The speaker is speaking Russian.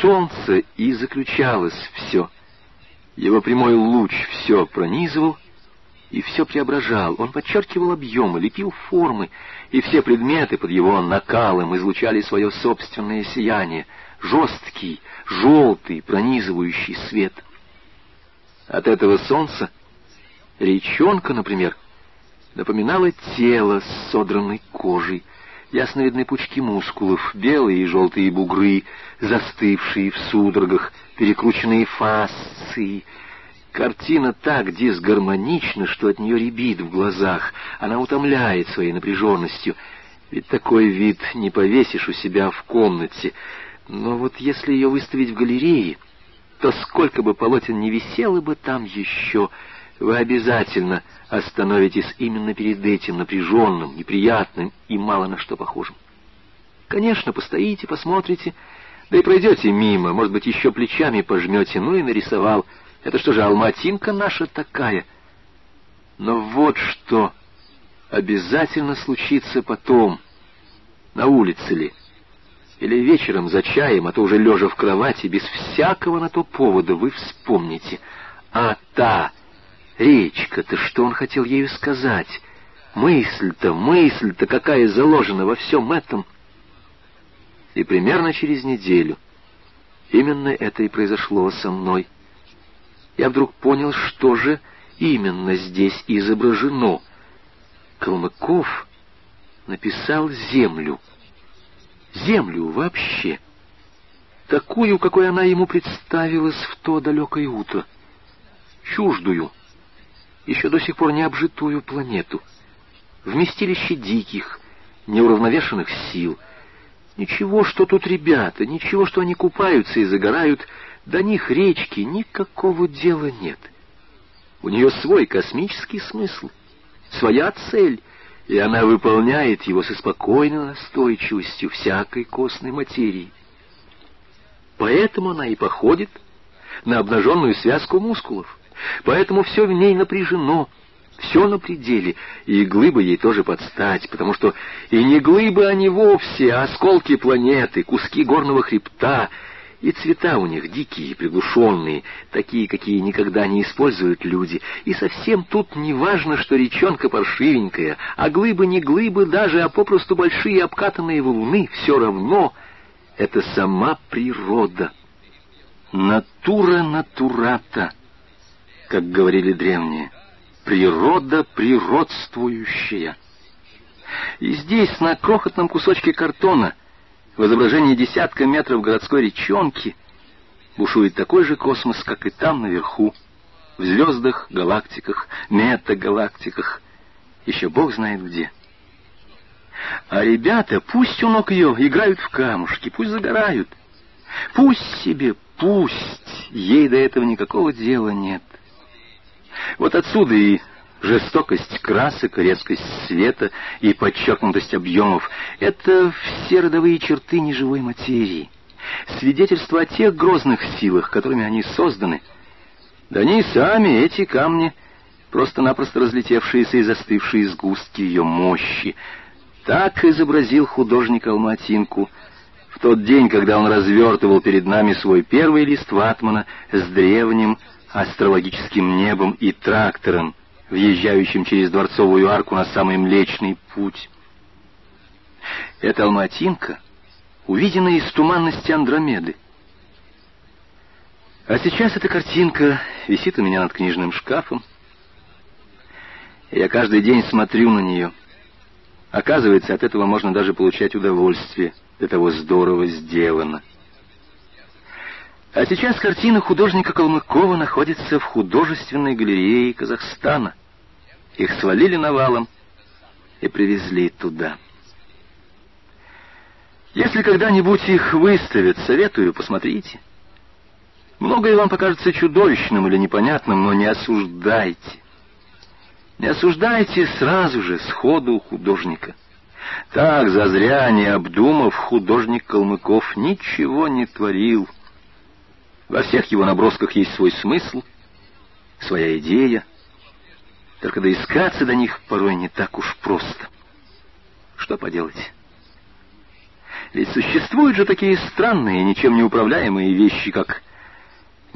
солнце и заключалось все. Его прямой луч все пронизывал и все преображал. Он подчеркивал объемы, лепил формы, и все предметы под его накалом излучали свое собственное сияние, жесткий, желтый, пронизывающий свет. От этого солнца речонка, например, напоминала тело с содранной кожей, ясно видны пучки мускулов, белые и желтые бугры, застывшие в судорогах, перекрученные фасции. Картина так дисгармонична, что от нее рябит в глазах, она утомляет своей напряженностью. Ведь такой вид не повесишь у себя в комнате. Но вот если ее выставить в галерее, то сколько бы полотен не висело бы там еще, вы обязательно остановитесь именно перед этим напряженным, неприятным и мало на что похожим. Конечно, постоите, посмотрите, да и пройдете мимо, может быть, еще плечами пожмете, ну и нарисовал. Это что же, алматинка наша такая? Но вот что обязательно случится потом, на улице ли, или вечером за чаем, а то уже лежа в кровати, без всякого на то повода, вы вспомните. А та речка-то, что он хотел ею сказать? Мысль-то, мысль-то какая заложена во всем этом? И примерно через неделю именно это и произошло со мной. Я вдруг понял, что же именно здесь изображено. Калмыков написал землю — землю вообще, такую, какой она ему представилась в то далекое утро, чуждую, еще до сих пор не обжитую планету, вместилище диких, неуравновешенных сил. Ничего, что тут ребята, ничего, что они купаются и загорают, до них речки никакого дела нет. У нее свой космический смысл, своя цель — и она выполняет его со спокойной настойчивостью всякой костной материи. Поэтому она и походит на обнаженную связку мускулов, поэтому все в ней напряжено, все на пределе, и глыбы ей тоже подстать, потому что и не глыбы они вовсе, а осколки планеты, куски горного хребта — и цвета у них дикие, приглушенные, такие, какие никогда не используют люди. И совсем тут не важно, что речонка паршивенькая, а глыбы не глыбы даже, а попросту большие обкатанные валуны, все равно это сама природа. Натура натурата, как говорили древние, природа природствующая. И здесь, на крохотном кусочке картона — в изображении десятка метров городской речонки бушует такой же космос, как и там наверху, в звездах, галактиках, метагалактиках, еще Бог знает где. А ребята, пусть у ног ее играют в камушки, пусть загорают. Пусть себе, пусть, ей до этого никакого дела нет. Вот отсюда и Жестокость красок, резкость света и подчеркнутость объемов — это все родовые черты неживой материи, свидетельство о тех грозных силах, которыми они созданы. Да они сами, эти камни, просто-напросто разлетевшиеся и застывшие сгустки ее мощи. Так изобразил художник Алматинку в тот день, когда он развертывал перед нами свой первый лист ватмана с древним астрологическим небом и трактором, въезжающим через дворцовую арку на самый Млечный путь. Это Алматинка, увиденная из туманности Андромеды. А сейчас эта картинка висит у меня над книжным шкафом. Я каждый день смотрю на нее. Оказывается, от этого можно даже получать удовольствие. До того здорово сделано. А сейчас картина художника Калмыкова находится в художественной галерее Казахстана. Их свалили навалом и привезли туда. Если когда-нибудь их выставят, советую, посмотрите. Многое вам покажется чудовищным или непонятным, но не осуждайте. Не осуждайте сразу же, сходу художника. Так, зазря не обдумав, художник Калмыков ничего не творил. Во всех его набросках есть свой смысл, своя идея. Только доискаться до них порой не так уж просто. Что поделать? Ведь существуют же такие странные, ничем не управляемые вещи, как